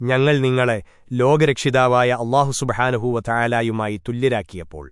ഞങ്ങൾ നിങ്ങളെ ലോകരക്ഷിതാവായ അള്ളാഹു സുബഹാനഹൂവ തായാലായുമായി തുല്യരാക്കിയപ്പോൾ.